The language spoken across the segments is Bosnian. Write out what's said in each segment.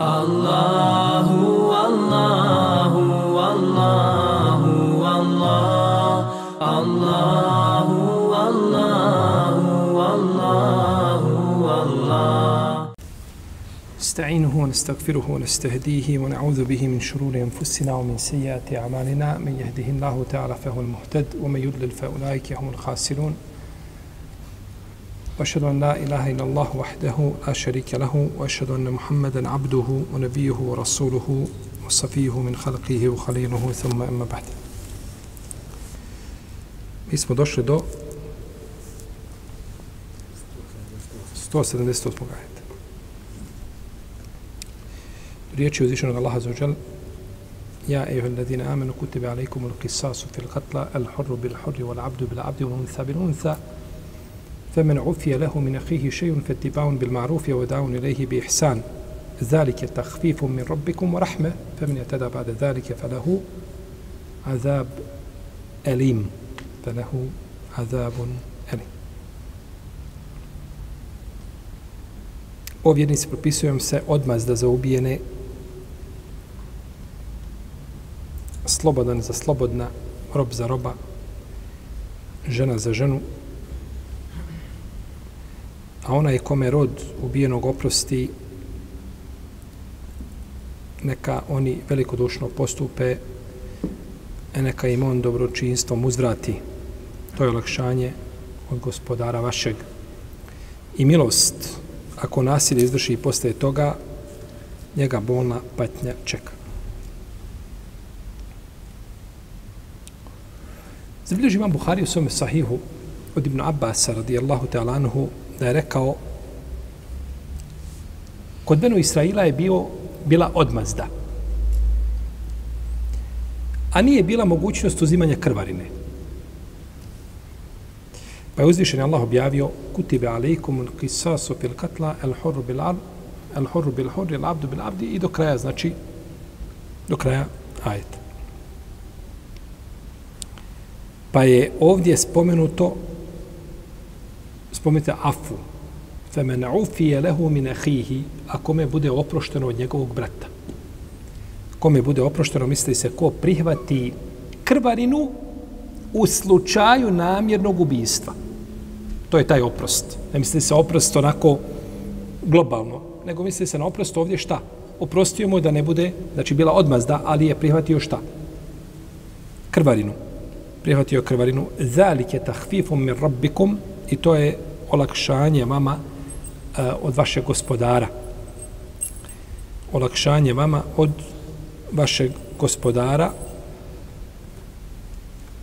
Allahu, Allahu, Allahu, Allah, Allahu, Allahu, Allahu, Allah. نستعينه ونستغفره ونستهديه ونعوذ به من شرور أنفسنا ومن سيئات أعمالنا. من يهده الله تعالى فهو المهتد ومن يضلل فأولئك هم الخاسرون. وأشهد أن لا إله إلا الله وحده لا شريك له وأشهد أن محمدا عبده ونبيه ورسوله وصفيه من خلقه وخليله ثم أما بعد Mi smo došli do 178. ajeta. Riječ je uzvišenog Allaha za ođel Ja, ejuha alladina amenu, kutibe alaikum ul kisasu fil qatla, al hurru bil hurri, wal فمن عفي له من أخيه شيء فاتباع بالمعروف وداع إليه بإحسان. ذلك تخفيف من ربكم ورحمة فمن اعتدى بعد ذلك فله عذاب أليم. فله عذاب أليم. O vjernici propisujem se odmazda za ubijene slobodan za slobodna, rob za roba, žena za ženu, a onaj kome rod ubijenog oprosti, neka oni velikodušno postupe, a neka im on dobročinstvom uzvrati. To je olakšanje od gospodara vašeg. I milost, ako nasilje izvrši posle toga, njega bolna patnja čeka. Zabilježi imam Buhari u svome sahihu od Ibn Abbas radijallahu ta'ala anhu da je rekao kod Benu Israila je bio, bila odmazda. A nije bila mogućnost uzimanja krvarine. Pa je uzvišen Allah objavio kutibe alaikum kisasu fil katla el horru bil al el horru bil horri el abdu bil abdi i do kraja znači do kraja ajeta. Pa je ovdje spomenuto spomenite afu. Femen ufije lehu min ahihi, a kome bude oprošteno od njegovog brata. Kome bude oprošteno, misli se, ko prihvati krvarinu u slučaju namjernog ubijstva. To je taj oprost. Ne misli se oprost onako globalno, nego misli se na oprost ovdje šta? Oprostio mu da ne bude, znači bila odmazda, ali je prihvatio šta? Krvarinu. Prihvatio krvarinu. Zalik tahfifum min rabbikum i to je olakšanje vama e, od vašeg gospodara. Olakšanje vama od vašeg gospodara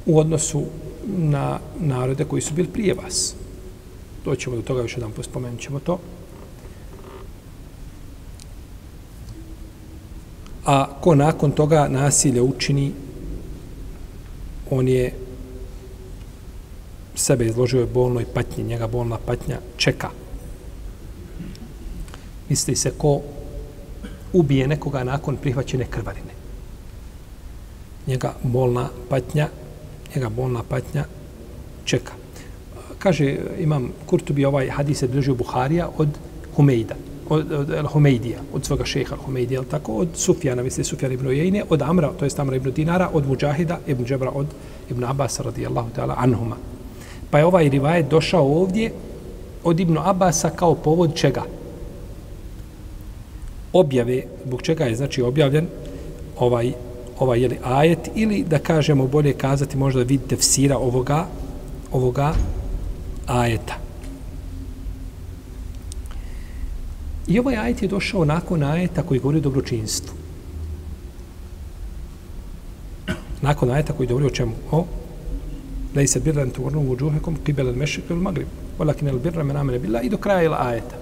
u odnosu na narode koji su bili prije vas. Doćemo do toga, još jedan pospomenut ćemo to. A ko nakon toga nasilje učini, on je sebe izložio je bolnoj patnji, njega bolna patnja čeka. Misli se ko ubije nekoga nakon prihvaćene krvarine. Njega bolna patnja, njega bolna patnja čeka. Kaže, imam Kurtubi ovaj hadis je držio Buharija od Humeida, od, od, od Humeidija, od svoga šeha Humeidija, tako, od Sufjana, misli Sufjana ibn Ujejne, od Amra, to je Amra ibn Dinara, od Mujahida ibn Džebra, od Ibn Abbas radijallahu ta'ala anhuma. Pa je ovaj rivajet došao ovdje od Ibnu Abasa kao povod čega? Objave, zbog čega je znači objavljen ovaj, ovaj jeli, ajet ili da kažemo bolje kazati možda vidite tefsira ovoga, ovoga ajeta. I ovaj ajet je došao nakon ajeta koji govori o dobročinstvu. Nakon ajeta koji govori o čemu? O Lej se birren tu urnu vudžuhekom kibel el mešik il magrib. Olakin al birra men amene billa i do kraja il ajeta.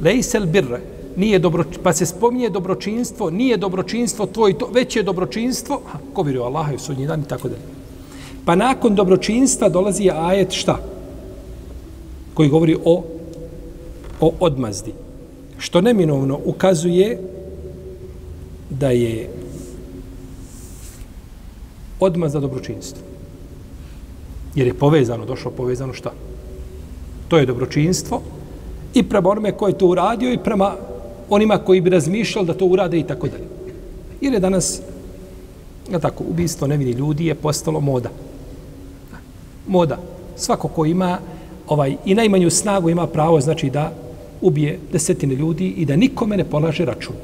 Lej se birra. Nije dobro, pa se spominje dobročinstvo, nije dobročinstvo tvoj, to, već je dobročinstvo, ha, ko vjeruje Allaha i sudnji dan i tako dalje. Pa nakon dobročinstva dolazi je ajet šta? Koji govori o, o odmazdi. Što neminovno ukazuje da je odmazda dobročinstvo. Jer je povezano, došlo povezano šta? To je dobročinstvo i prema onome ko je to uradio i prema onima koji bi razmišljali da to urade i tako dalje. Jer je danas, ja tako, ubistvo nevini ljudi je postalo moda. Moda. Svako ko ima ovaj i najmanju snagu ima pravo, znači da ubije desetine ljudi i da nikome ne polaže račun.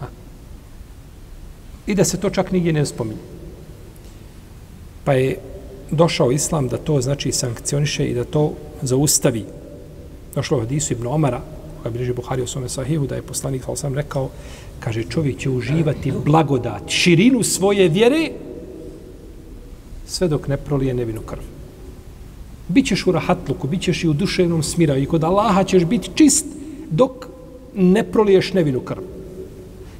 Ha. I da se to čak nigdje ne spominje. Pa je došao islam da to znači sankcioniše i da to zaustavi. Došlo je hadisu Ibn Omara, koja bliže Buhari u svome sahihu, da je poslanik, ali sam rekao, kaže, čovjek će uživati blagodat, širinu svoje vjere, sve dok ne prolije nevinu krv. Bićeš u rahatluku, bićeš i u duševnom smiraju i kod Allaha ćeš biti čist dok ne proliješ nevinu krv.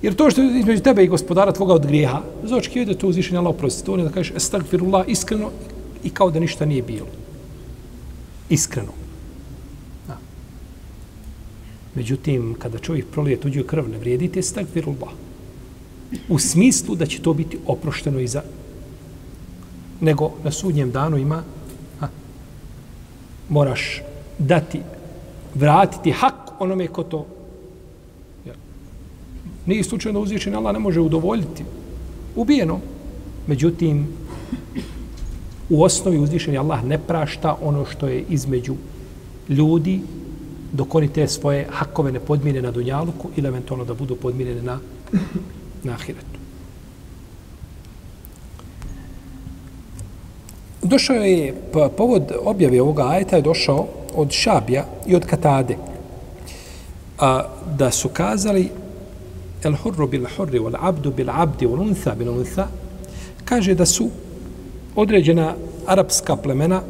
Jer to što je između tebe i gospodara tvoga od grijeha, zočki je da to uzvišenje Allah oprosti, to ne da kažeš estagfirullah iskreno i kao da ništa nije bilo. Iskreno. Da. Međutim, kada čovjek prolije tuđu krv, ne vrijedite estagfirullah. U smislu da će to biti oprošteno i za nego na sudnjem danu ima a, moraš dati vratiti hak onome ko to Nije slučajno da uzvišen Allah ne može udovoljiti. Ubijeno. Međutim, u osnovi uzvišeni Allah ne prašta ono što je između ljudi dok oni te svoje hakove ne podmire na Dunjaluku ili eventualno da budu podmirene na, na Ahiretu. Došao je, pa, povod objave ovoga ajeta je došao od Šabija i od Katade. A, da su kazali el hurru bil hurri wal abdu bil abdi wal untha bil untha kaže da su određena arapska plemena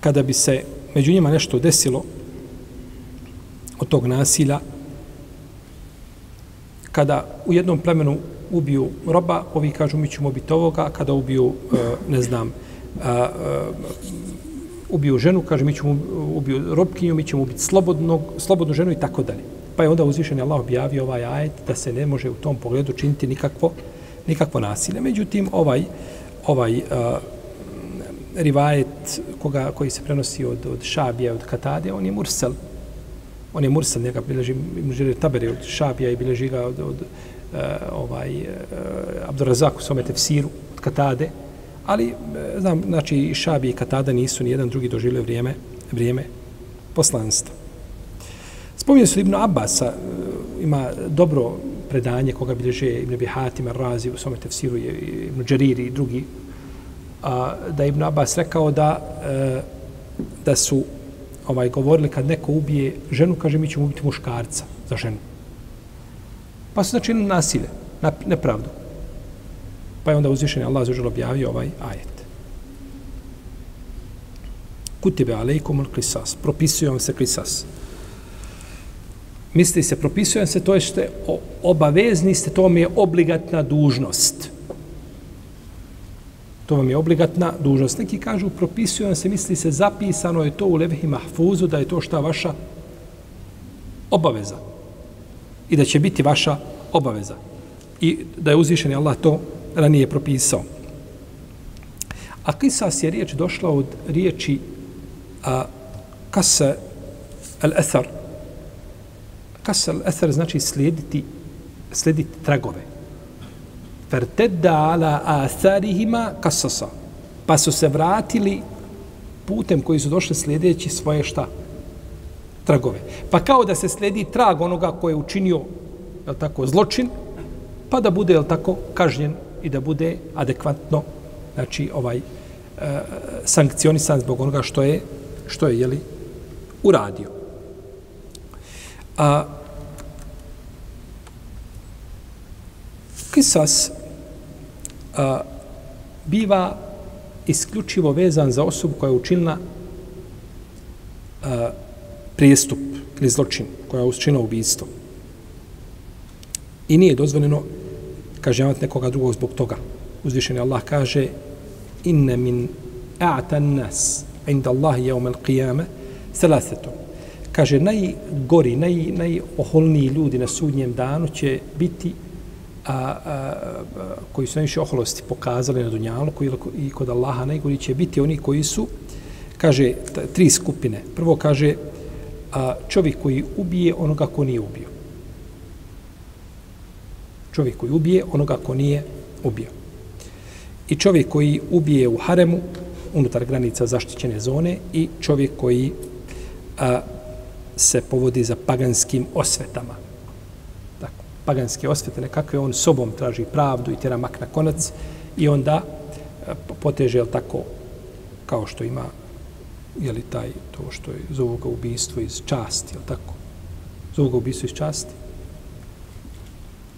kada bi se među njima nešto desilo od tog nasilja kada u jednom plemenu ubiju roba, ovi kažu mi ćemo biti ovoga, kada ubiju, e, ne znam, e, ubiju ženu, kaže mi ćemo ubiju robkinju, mi ćemo ubiti slobodnog, slobodnu ženu i tako dalje. Pa je onda uzvišen Allah objavio ovaj ajet da se ne može u tom pogledu činiti nikakvo, nikakvo nasilje. Međutim, ovaj, ovaj uh, rivajet koga, koji se prenosi od, od Šabija, od Katade, on je mursel. On je mursel, njega bileži Ibn Taberi od Šabija i bileži ga od, od uh, ovaj, uh, Abdurazak u svome tefsiru, od Katade. Ali, uh, znam, znači, Šabija i Katada nisu ni jedan drugi doživjeli vrijeme, vrijeme poslanstva. Spominje su Ibn Abbas, e, ima dobro predanje koga bilježe Ibn Abi Hatim Razi u svome tefsiru je Ibn Đariri i drugi, a, da Ibn Abbas rekao da e, da su ovaj govorili kad neko ubije ženu, kaže mi ćemo ubiti muškarca za ženu. Pa su znači nasilje, na, nepravdu. Pa je onda uzvišen Allah zažel objavio ovaj ajet. Kutibe alejkum al qisas. Propisuje vam se qisas misli se, propisuje se, to je što obavezni ste, to vam je obligatna dužnost. To vam je obligatna dužnost. Neki kažu, propisuje se, misli se, zapisano je to u Levhi Mahfuzu, da je to šta vaša obaveza. I da će biti vaša obaveza. I da je uzvišen Allah to ranije propisao. A kisas je riječ došla od riječi a, kasa al-ethar, kasal eser znači slijediti, slijediti tragove. Fertedda ala atharihima kasasa. Pa su se vratili putem koji su došli slijedeći svoje šta? Tragove. Pa kao da se slijedi trag onoga koji je učinio je tako, zločin, pa da bude je tako, kažnjen i da bude adekvatno znači ovaj e, sankcionisan zbog onoga što je što je jeli, uradio. A kisas a, biva isključivo vezan za osobu koja je učinila a, prijestup ili zločin, koja je učinila ubijstvo. I nije dozvoljeno kažnjavati nekoga drugog zbog toga. Uzvišeni Allah kaže inne min a'tan nas inda Allahi jevme l'qiyame selasetom kaže najgori, naj, najoholniji ljudi na sudnjem danu će biti a, a, koji su najviše oholosti pokazali na Dunjalu koji, i kod Allaha najgori će biti oni koji su kaže tri skupine. Prvo kaže a, čovjek koji ubije onoga ko nije ubio. Čovjek koji ubije onoga ko nije ubio. I čovjek koji ubije u haremu, unutar granica zaštićene zone, i čovjek koji a, se povodi za paganskim osvetama. Paganske osvete, nekakve on sobom traži pravdu i tjera mak na konac i onda e, poteže, jel tako, kao što ima je li taj to što je zovu ga ubijstvo iz časti, je tako? Zovu ga ubijstvo iz časti.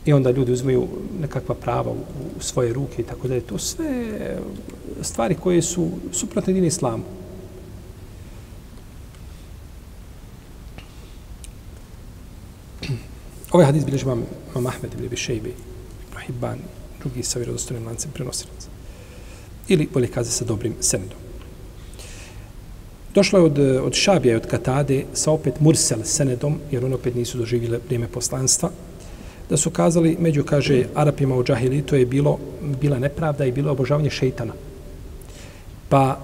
I onda ljudi uzmeju nekakva prava u, u svoje ruke i tako da je to sve stvari koje su suprotne dini islamu. Ovaj hadis bilježi imam, Imam Ahmed ibn Bishejbi, Rahibban, drugi sa vjerodostojnim lancem prenosilaca. Ili bolje kaze sa dobrim senedom. Došlo je od, od Šabija i od Katade sa opet Mursel senedom, jer oni opet nisu doživjeli vrijeme poslanstva, da su kazali, među kaže Arapima u Džahili, to je bilo, bila nepravda i bilo obožavanje šeitana. Pa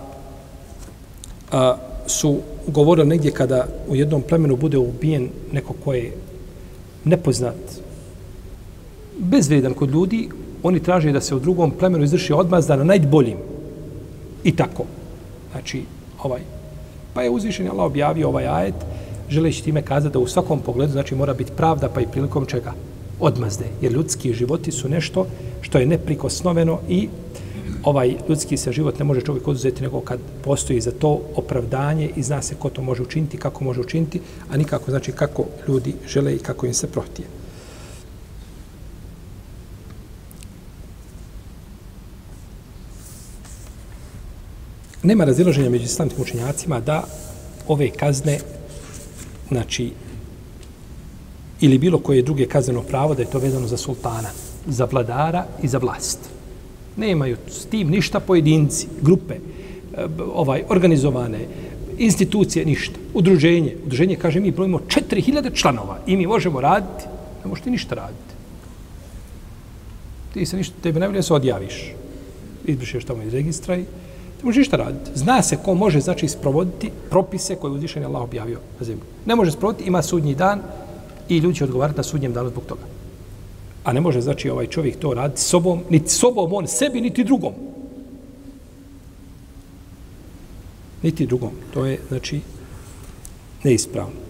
a, su govorili negdje kada u jednom plemenu bude ubijen neko ko je nepoznat, bezvredan kod ljudi, oni traže da se u drugom plemenu izvrši odmazda na najboljim. I tako. Znači, ovaj, Pa je uzvišen Allah objavio ovaj ajet, želeći time kazati da u svakom pogledu, znači mora biti pravda, pa i prilikom čega? Odmazde. Jer ljudski životi su nešto što je neprikosnoveno i ovaj ljudski se život ne može čovjek oduzeti nego kad postoji za to opravdanje i zna se ko to može učiniti, kako može učiniti, a nikako znači kako ljudi žele i kako im se prohtije. nema razilaženja među islamskim učenjacima da ove kazne, znači, ili bilo koje druge kazneno pravo, da je to vezano za sultana, za vladara i za vlast. Nemaju s tim ništa pojedinci, grupe, eh, ovaj organizovane, institucije, ništa. Udruženje. Udruženje kaže mi brojimo 4000 članova i mi možemo raditi. Ne možete ništa raditi. Ti se ništa, tebe ne se odjaviš. Izbrišeš tamo iz registra i može ništa raditi. Zna se ko može, znači, sprovoditi propise koje je uzvišen Allah objavio na zemlji. Ne može sprovoditi, ima sudnji dan i ljudi će odgovarati na sudnjem danu zbog toga. A ne može, znači, ovaj čovjek to raditi sobom, niti sobom on, sebi, niti drugom. Niti drugom. To je, znači, neispravno.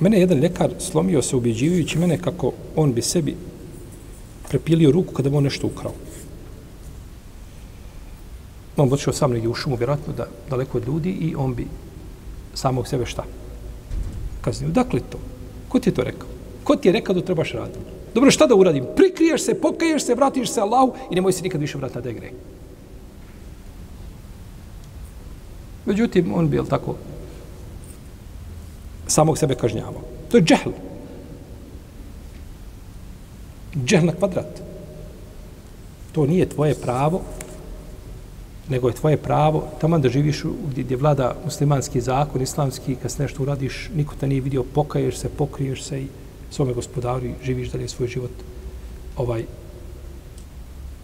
Mene je jedan ljekar slomio se ubjeđivajući mene kako on bi sebi prepilio ruku kada bi on nešto ukrao. On bi odšao sam negdje u šumu, vjerojatno da daleko od ljudi i on bi samog sebe šta? Kaznio. Dakle to? Ko ti je to rekao? Ko ti je rekao da trebaš raditi? Dobro, šta da uradim? Prikriješ se, pokaješ se, vratiš se Allahu i nemoj se nikad više vratiti da je gre. Međutim, on bi, tako, samog sebe kažnjavao. To je džehl džehl na kvadrat. To nije tvoje pravo, nego je tvoje pravo tamo da živiš gdje, gdje vlada muslimanski zakon, islamski, kad se nešto uradiš, niko te nije vidio, pokaješ se, pokriješ se i svome gospodaru i živiš dalje svoj život ovaj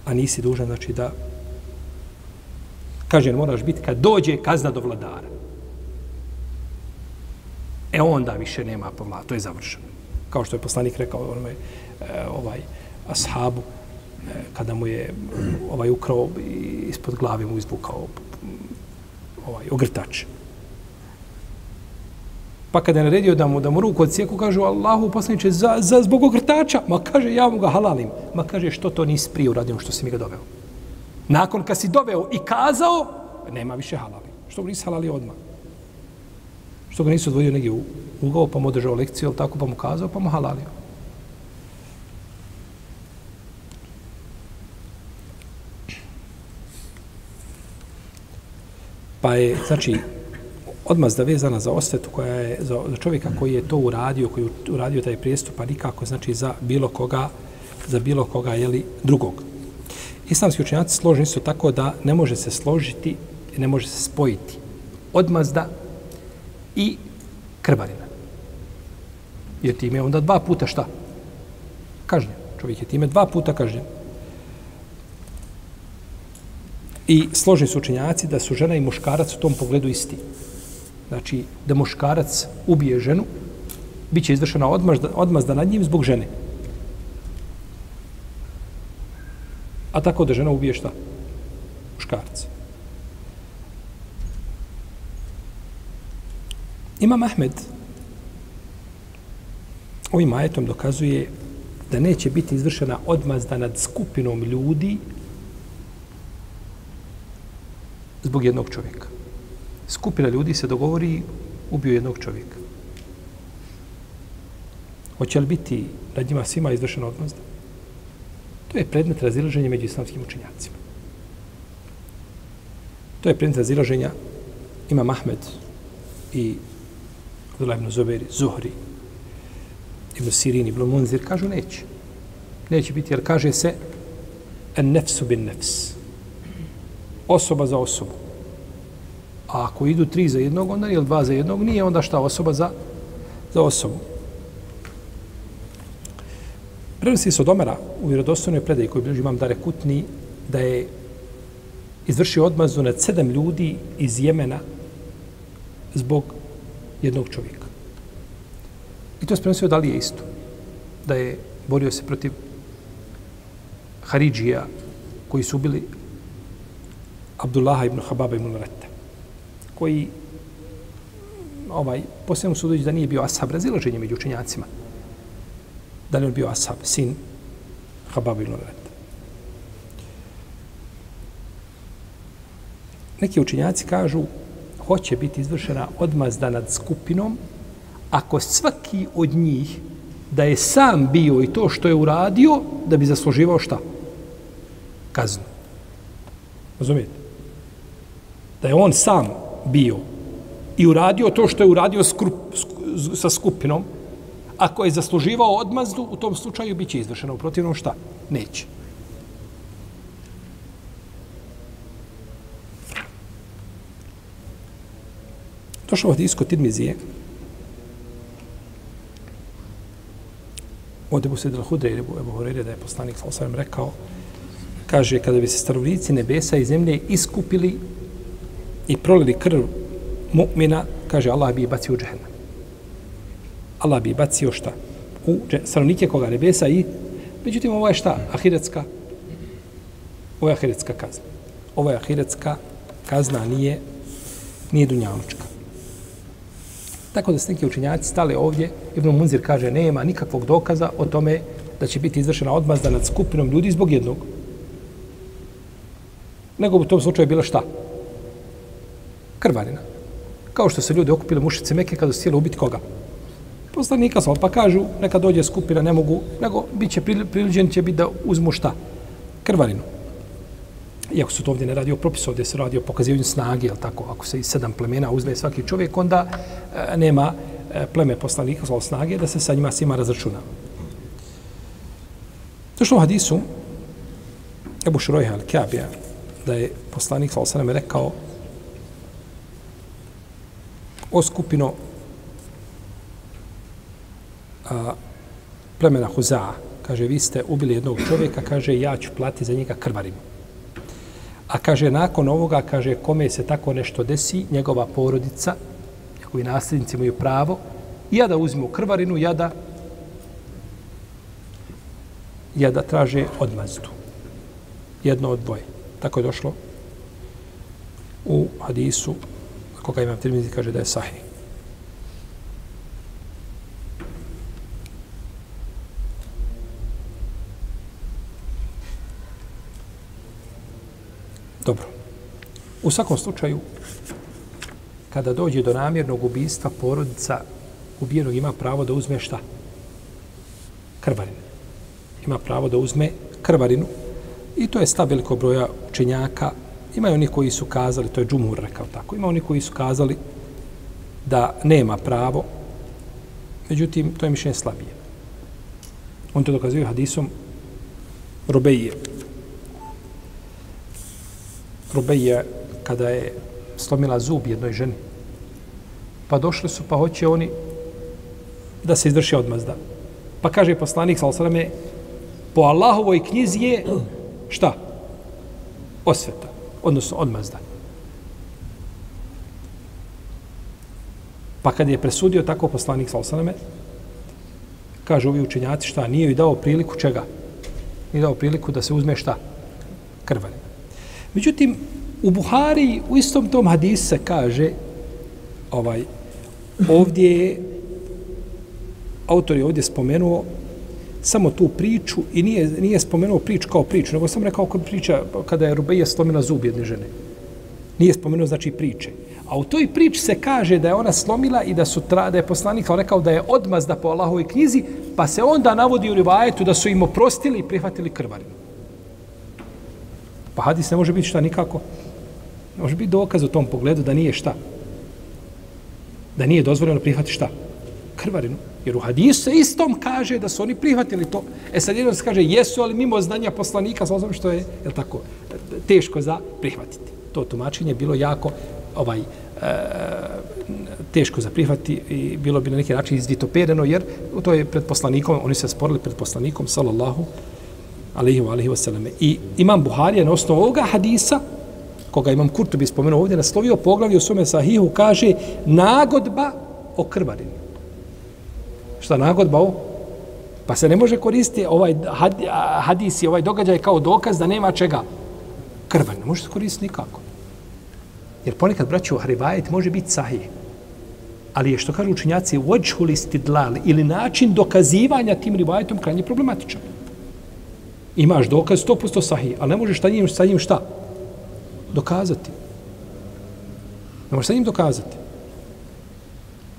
a nisi dužan znači da kaže moraš biti kad dođe kazna do vladara. E onda više nema povla, to je završeno. Kao što je poslanik rekao onome e, ovaj ashabu kada mu je mm, ovaj ukrao ispod glave mu izvukao mm, ovaj ogrtač. Pa kada je naredio da mu, da mu ruku odsijeku, kažu Allahu poslaniče, za, za, zbog ogrtača. Ma kaže, ja mu ga halalim. Ma kaže, što to nisi prije uradio što si mi ga doveo? Nakon kad si doveo i kazao, nema više halali. Što ga nisi halali odmah? Što ga nisi odvodio negdje u ugao, pa mu održao lekciju, tako, pa mu kazao, pa mu halalio. Pa je, znači, odmazda vezana za osvetu koja je za, za čovjeka koji je to uradio, koji je uradio taj prijestup, pa nikako znači za bilo koga, za bilo koga jeli, drugog. Islamski učenjaci složeni su tako da ne može se složiti, ne može se spojiti odmazda i krvarina. Jer time je onda dva puta šta? Kažnjen. Čovjek je time dva puta kažnjen. I složni su učenjaci da su žena i muškarac u tom pogledu isti. Znači, da muškarac ubije ženu, bit će izvršena odmazda, odmazda nad njim zbog žene. A tako da žena ubije šta? Muškarac. Imam Ahmed ovim ajetom dokazuje da neće biti izvršena odmazda nad skupinom ljudi zbog jednog čovjeka. Skupina ljudi se dogovori ubio jednog čovjeka. Hoće li biti nad njima svima izvršena odmazda? To je predmet razilaženja među islamskim učenjacima. To je predmet razilaženja ima Mahmed i Abdullah ibn Zuberi, Zuhri, ibn Sirin, ibn Munzir, kažu neće. Neće biti, jer kaže se en nefsu bin nefs. Osoba za osobu. A ako idu tri za jednog, onda ili dva za jednog, nije onda šta osoba za, za osobu. Prenosi se od Omera u vjerodostojnoj predaji koju bilježi imam Dare Kutni, da je izvršio odmazu nad sedam ljudi iz Jemena zbog jednog čovjeka. I to sprenosio da li je isto. Da je borio se protiv Haridžija koji su bili Abdullaha ibn Hababa ibn Rata, koji ovaj, posljedno su da nije bio ashab razilaženje među učenjacima. Da li on bio ashab, sin Hababa ibn Rata. Neki učenjaci kažu hoće biti izvršena odmazda nad skupinom ako svaki od njih da je sam bio i to što je uradio da bi zasluživao šta? Kaznu. Razumijete? Da je on sam bio i uradio to što je uradio skrup, sa skupinom, ako je zasluživao odmazdu, u tom slučaju bit će izvršeno. U protivnom šta? Neće. Došao od isko Tirmizije. Od Ebu Sedra Hudre i Ebu Horeire da je poslanik sa osvijem rekao kaže kada bi se stanovnici nebesa i zemlje iskupili i prolili krv mu'mina, kaže Allah bi je bacio u džehennem. Allah bi je bacio šta? U stanovnike koga nebesa i međutim ovo je šta? Ahiretska ovo je ahiretska kazna. Ovo je ahiretska kazna, nije nije dunjalučka. Tako da se neki učinjaci stale ovdje, Ibn Munzir kaže, nema nikakvog dokaza o tome da će biti izvršena odmazda nad skupinom ljudi zbog jednog. Nego u tom slučaju je bilo šta? Krvarina. Kao što se ljudi okupili mušice meke kada su htjeli ubiti koga? Poslanika sam, pa kažu, neka dođe skupina, ne mogu, nego bit će priluđen će biti da uzmu šta? Krvarinu iako su to ovdje ne radi o propisu, ovdje se radi o pokazivanju snage, jel tako, ako se iz sedam plemena uzme svaki čovjek, onda e, nema e, pleme poslanika, sa snage, da se sa njima svima razračuna. Došlo u hadisu, Ebu Šurojha al-Kabija, da je poslanik, zvalo sa rekao, o skupino a, plemena Huzaa. kaže, vi ste ubili jednog čovjeka, kaže, ja ću plati za njega krvarinu. A kaže, nakon ovoga, kaže, kome se tako nešto desi, njegova porodica, njegovi nasljednici imaju pravo, ja da uzmu krvarinu, ja da, ja da traže odmazdu. Jedno od dvoje. Tako je došlo u hadisu, koga imam Tirmizi kaže da je sahih. Dobro. U svakom slučaju, kada dođe do namjernog ubijstva, porodica ubijenog ima pravo da uzme šta? Krvarinu. Ima pravo da uzme krvarinu. I to je stav velikog broja učenjaka. Ima oni koji su kazali, to je džumur rekao tako, ima oni koji su kazali da nema pravo, međutim, to je mišljenje slabije. On to dokazuje hadisom Robeije, Rubeje kada je slomila zub jednoj ženi. Pa došli su, pa hoće oni da se izvrši odmazda. Pa kaže poslanik, sal po Allahovoj knjizi je šta? Osveta odnosno odmazda. Pa kad je presudio tako poslanik sa osaname, kažu ovi učenjaci šta, nije joj dao priliku čega? Nije dao priliku da se uzme šta? Krvari. Međutim, u Buhari u istom tom hadisu se kaže ovaj, ovdje je autor je ovdje spomenuo samo tu priču i nije, nije spomenuo priču kao priču, nego sam rekao kao priča kada je Rubeja slomila zub jedne žene. Nije spomenuo znači priče. A u toj priči se kaže da je ona slomila i da su tra, da je poslanik rekao da je odmazda po Allahovoj knjizi, pa se onda navodi u rivajetu da su im oprostili i prihvatili krvarinu. Pa hadis ne može biti šta nikako. Ne može biti dokaz u tom pogledu da nije šta. Da nije dozvoljeno prihvati šta? Krvarinu. Jer u hadisu se istom kaže da su oni prihvatili to. E sad jedan se kaže jesu, ali mimo znanja poslanika, sa što je, je tako, teško za prihvatiti. To tumačenje bilo jako ovaj e, teško za prihvati i bilo bi na neki način izvitopereno, jer to je pred poslanikom, oni se sporili pred poslanikom, sallallahu alaihi wa alaihi wa. I imam Buharija na osnovu ovoga hadisa, koga imam Kurtubi spomenuo ovdje, naslovio poglavlje u svome sahihu, kaže nagodba o krvarinu. Šta nagodba ovo? Pa se ne može koristiti ovaj hadis i ovaj događaj kao dokaz da nema čega. Krva ne može se koristiti nikako. Jer ponekad, braću, rivajet može biti sahih. Ali je, što kažu učinjaci, vođhul istidlal ili način dokazivanja tim rivajetom krajnje problematičan. Imaš dokaz 100% sahih, ali ne možeš sa njim, sa njim šta? Dokazati. Ne možeš sa njim dokazati.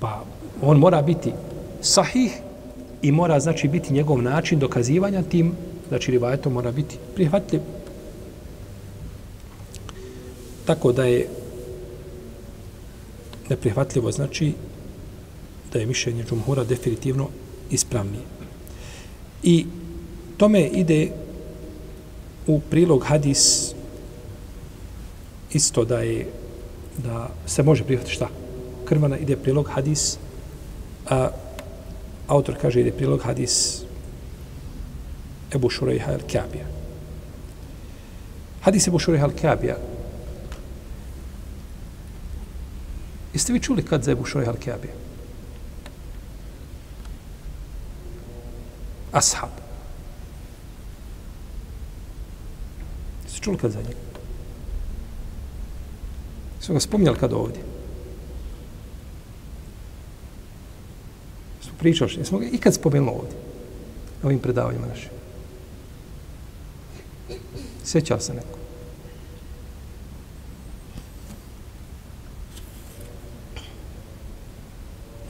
Pa on mora biti sahih i mora znači biti njegov način dokazivanja tim znači rivajetom mora biti prihvatljiv. Tako da je neprihvatljivo znači da je mišljenje džumhura definitivno ispravnije. I tome ide u prilog hadis isto da je da se može prihvatiti šta? Krvana ide prilog hadis a autor kaže ide prilog hadis Ebu Šurejha al-Kabija. Hadis Ebu Šurejha al-Kabija. Jeste vi čuli kad za Ebu Šurejha al-Kabija? Ashab. Jeste čuli kad za njega? Smo ga spominjali kad ovdje? Pričao, jesmo ga ikad spomenuli ovdje, na ovim predavanjima našim. Sjećao se neko.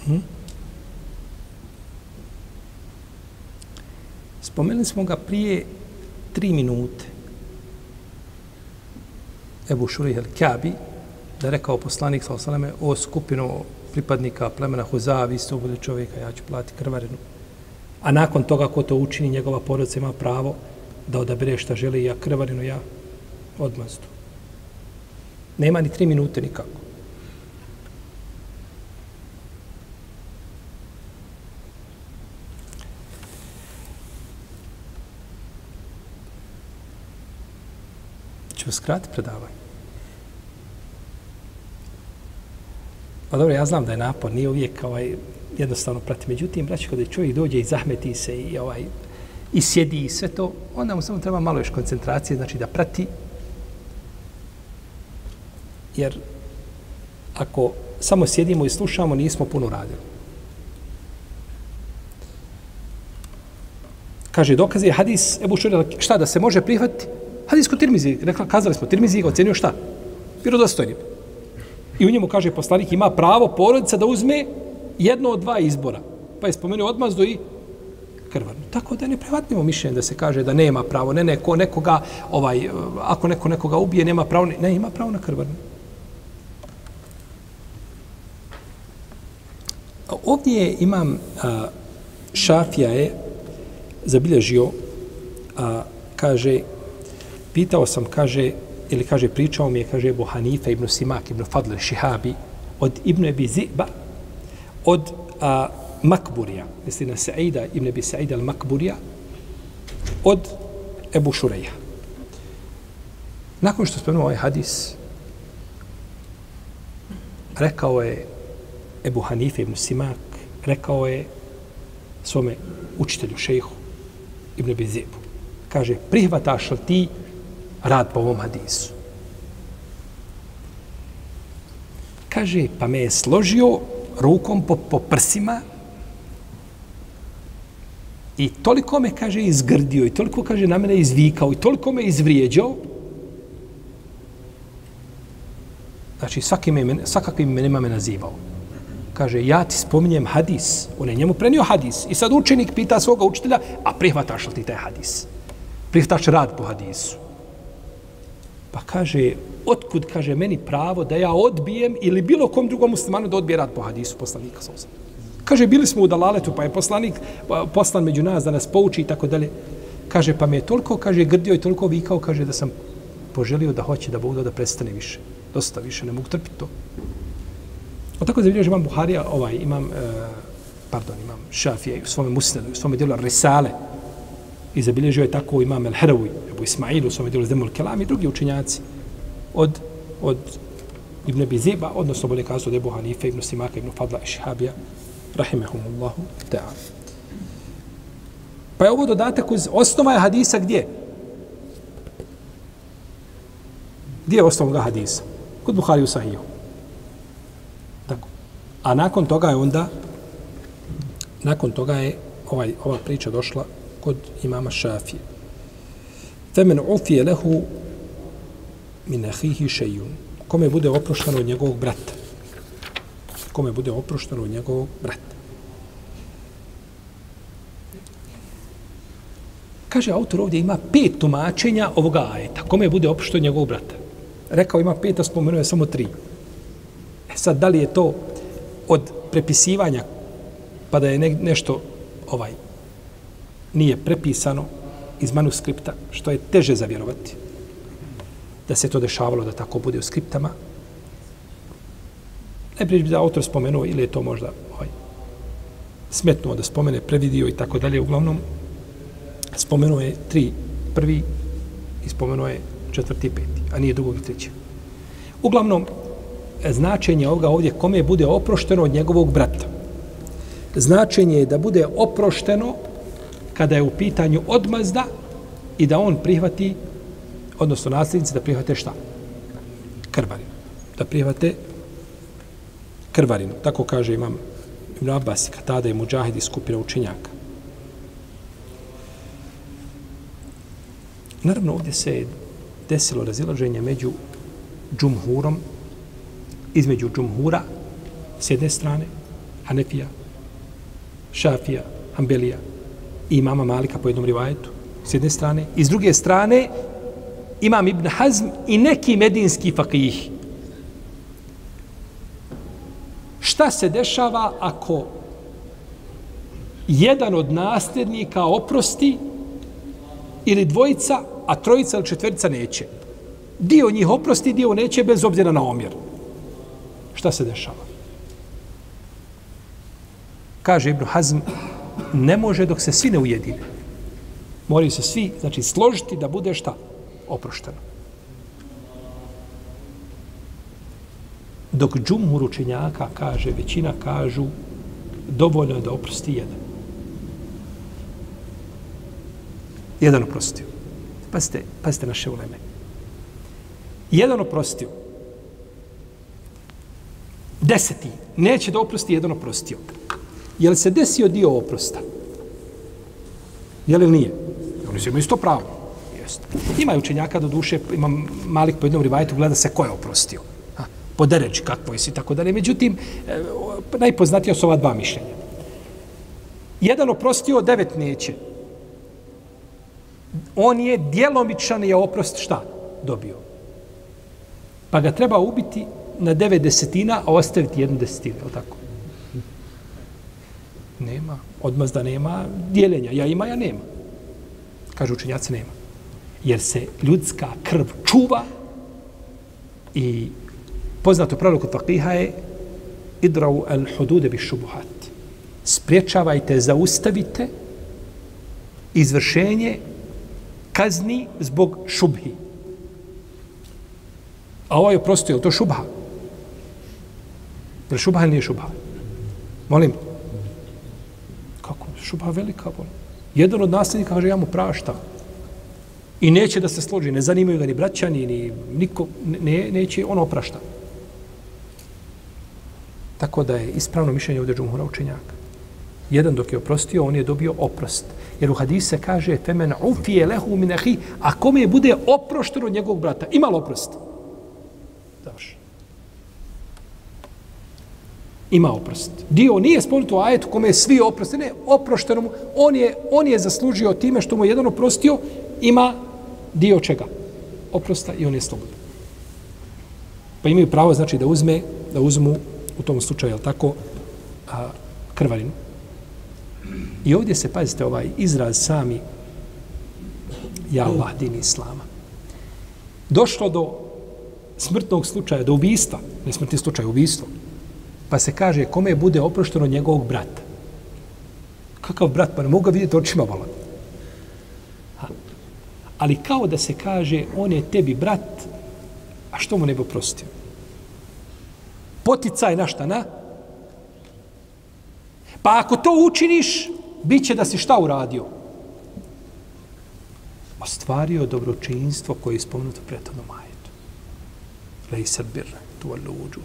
Hm? Spomenuli smo ga prije tri minute. Ebu Šurih el-Kabi, da je rekao poslanik, sallam, o skupinu pripadnika plemena Huzavi, isto ste ubili čovjeka, ja ću plati krvarinu. A nakon toga ko to učini, njegova porodica ima pravo da odabere šta želi, ja krvarinu, ja odmazdu. Nema ni tri minute nikako. Ću skratiti predavanje. Pa dobro, ja znam da je napor, nije uvijek ovaj, jednostavno prati. Međutim, braći, kada čovjek dođe i zahmeti se i, ovaj, i sjedi i sve to, onda mu samo treba malo još koncentracije, znači da prati. Jer ako samo sjedimo i slušamo, nismo puno radili. Kaže, dokaz je hadis Ebu Šurila, šta da se može prihvatiti? Hadis kod Tirmizi, rekla, kazali smo, Tirmizi ga ocenio šta? Vjerodostojnim. I u njemu kaže poslanik ima pravo porodica da uzme jedno od dva izbora. Pa je spomenuo odmazdu i krvarnu. Tako da ne prihvatimo mišljenje da se kaže da nema pravo, ne neko nekoga, ovaj, ako neko nekoga ubije, nema pravo, ne, ima pravo na krvarnu. Ovdje imam a, Šafija je zabilježio, a, kaže, pitao sam, kaže, ili kaže pričao mi je kaže Abu Hanife, ibn Simak ibn Fadl Šihabi od Ibn Abi Ziba od a, Makburija misli na Saida ibn Abi Saida al Makburija od Ebu Šureja Nakon što spomenuo ovaj hadis, rekao je Ebu Hanife ibn Simak, rekao je svome učitelju, šejhu, ibn Bizebu. Kaže, prihvataš li ti rad po ovom hadisu? Kaže, pa me je složio rukom po, po prsima i toliko me, kaže, izgrdio i toliko, kaže, na mene izvikao i toliko me izvrijeđao Znači, svakim imen, svakakvim imenima me nazivao. Kaže, ja ti spominjem hadis. On je njemu prenio hadis. I sad učenik pita svoga učitelja, a prihvataš li ti taj hadis? Prihvataš rad po hadisu? Pa kaže, otkud, kaže, meni pravo da ja odbijem ili bilo kom drugom muslimanu da odbije rad po hadisu poslanika sa Kaže, bili smo u Dalaletu, pa je poslanik pa poslan među nas da nas pouči i tako dalje. Kaže, pa me je toliko, kaže, grdio i toliko vikao, kaže, da sam poželio da hoće da Bog da prestane više dosta više, ne mogu trpiti to. O tako da imam Buharija, ovaj, imam, e, pardon, imam Šafije u svome musnedu, u svome dijelu Risale, i zabilježio je tako imam El Herawi, Ebu Ismailu, svome djelu Zemul Kelam i drugi učinjaci od, od Ibn Abi Ziba, odnosno bolje kazao od Ebu Hanife, Ibn Simaka, Ibn Fadla i Šihabija, rahimehumullahu ta'ala. Pa je ovo dodatak uz osnova je hadisa gdje? Gdje je osnova hadisa? Kod Buhari u Sahiju. Tako. A nakon toga je onda nakon toga je ovaj, ova priča došla kod imama Šafije. Femen utije lehu min ahihi šejun. Kome bude oprošteno od njegovog brata. Kome bude oprošteno od njegovog brata. Kaže, autor ovdje ima pet tumačenja ovoga ajeta. Kome bude oprošteno od njegovog brata rekao ima pet, a spomenuo je samo tri. E sad, da li je to od prepisivanja, pa da je ne, nešto ovaj nije prepisano iz manuskripta, što je teže zavjerovati, da se to dešavalo da tako bude u skriptama. Najprije bi da autor spomenuo ili je to možda ovaj, smetnuo da spomene, previdio i tako dalje. Uglavnom, spomenuo je tri prvi i spomenuo je četvrti i peti, a nije drugog i treći. Uglavnom, značenje ovoga ovdje kome bude oprošteno od njegovog brata. Značenje je da bude oprošteno kada je u pitanju odmazda i da on prihvati, odnosno nasljednici, da prihvate šta? Krvarinu. Da prihvate krvarinu. Tako kaže imam Ibn Abbas, tada i Mujahid i skupina učenjaka. Naravno, ovdje se desilo razilaženje među džumhurom, između džumhura, s jedne strane, Hanefija, Šafija, Hanbelija i imama Malika po jednom rivajetu, s jedne strane, i s druge strane, imam Ibn Hazm i neki medinski fakih. Šta se dešava ako jedan od nasljednika oprosti ili dvojica a trojica ili četverica neće. Dio njih oprosti, dio neće, bez obzira na omjer. Šta se dešava? Kaže Ibn Hazm, ne može dok se svi ne ujedine. Moraju se svi, znači, složiti da bude šta? Oprošteno. Dok džumhur učenjaka kaže, većina kažu, dovoljno je da oprosti jedan. Jedan oprostio. Pazite, pazite naše uleme. Jedan oprostio. Deseti. Neće da oprosti jedan oprostio. Je li se desio dio oprosta? Je li nije? Oni su imaju isto pravo. Jest. Ima učenjaka do duše, ima malik po jednom rivajetu, gleda se ko je oprostio. Ha, po deređi kakvo je si, tako dalje. Međutim, e, najpoznatija su ova dva mišljenja. Jedan oprostio, devet neće on je djelomičan je oprost šta dobio. Pa ga treba ubiti na devet desetina, a ostaviti jednu desetinu, je tako? Nema. Odmazda nema dijeljenja. Ja ima, ja nema. Kažu učenjaci, nema. Jer se ljudska krv čuva i poznato pravilo kod fakiha je idrau al hudude bi šubuhat. Spriječavajte, zaustavite izvršenje kazni zbog šubhi. A ovaj ovo je prosto, je to šubha? Je li šubha ili nije šubha? Molim. Kako? Šubha velika, bol. Jedan od nasljednika kaže, ja mu praštam. I neće da se složi, ne zanimaju ga ni braćani, ni niko, ne, neće, on oprašta. Tako da je ispravno mišljenje ovdje džumhura učenjaka. Jedan dok je oprostio, on je dobio oprost. Jer u hadise se kaže femen ufije lehu minahi, a kome bude oprošten od njegovog brata, imalo oprost? Završi. Ima oprost. Dio nije spomenut u ajetu kome je svi oprosti, ne, oprošteno mu, on je, on je zaslužio time što mu je jedan oprostio, ima dio čega? Oprosta i on je slobodan. Pa imaju pravo, znači, da uzme, da uzmu u tom slučaju, je tako, a, krvarinu. I ovdje se, pazite, ovaj izraz sami ja Allah, din Islama. Došlo do smrtnog slučaja, do ubijstva, ne smrtni slučaj, ubijstvo, pa se kaže kome bude oprošteno njegovog brata. Kakav brat, pa ne mogu ga vidjeti očima vola. Ali kao da se kaže, on je tebi brat, a što mu ne bi oprostio? Poticaj na šta, na? Pa ako to učiniš, bit će da si šta uradio? Ostvario dobročinstvo koje je spomenuto prethodno majetu. Lej se bir, tu alu uđu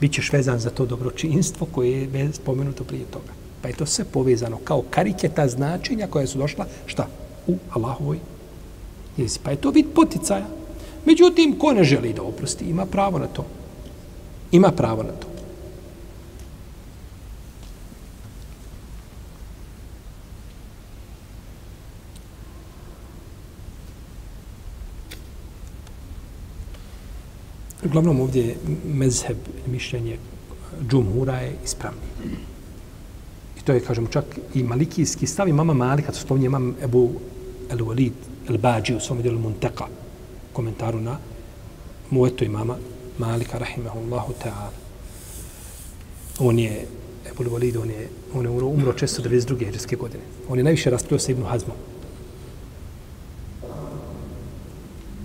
Bićeš vezan za to dobročinstvo koje je spomenuto prije toga. Pa je to sve povezano kao kariketa značenja koja su došla, šta? U Allahovoj jezi. Pa je to vid poticaja. Međutim, ko ne želi da oprosti, ima pravo na to. Ima pravo na to. Uglavnom ovdje je mezheb, mišljenje džumhura je ispravni. I to je, kažemo, čak i malikijski stav i mama Mali, kad se spominje imam Ebu El Walid El Bađi u svom dijelu Munteka, komentaru na muetu imama Malika, rahimahullahu ta'ala. On je, Ebu El Walid, on je, on je umro često 92. hiđarske godine. On je najviše raspravio sa Ibnu Hazmom.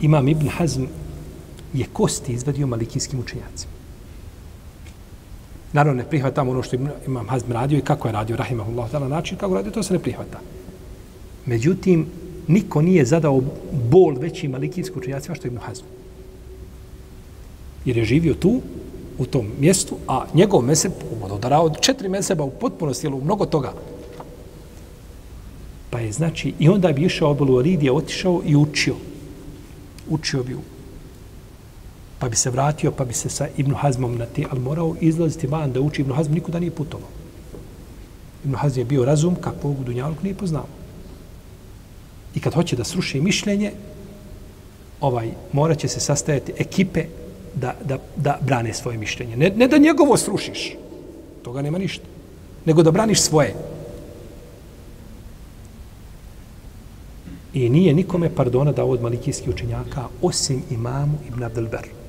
Imam Ibn Hazm je kosti izvadio malikijskim učenjacima. Naravno, ne prihvatamo ono što imam Hazm radio i kako je radio, rahimahullah, ta'ala, način, kako radio, to se ne prihvata. Međutim, niko nije zadao bol većim malikijskim učenjacima što je Ibn Hazm. Jer je živio tu, u tom mjestu, a njegov meseb, od četiri meseba u potpunosti, u mnogo toga. Pa je, znači, i onda bi išao Abel Walid je otišao i učio. Učio bi u pa bi se vratio, pa bi se sa Ibn Hazmom na ti, ali morao izlaziti van da uči Ibn Hazm, nikuda nije putovao. Ibn Hazm je bio razum, kakvog u Dunjaluk nije poznao. I kad hoće da sruši mišljenje, ovaj, morat će se sastajati ekipe da, da, da brane svoje mišljenje. Ne, ne da njegovo srušiš, toga nema ništa, nego da braniš svoje. I nije nikome pardona da od malikijskih učenjaka, osim imamu Ibn Abdelberu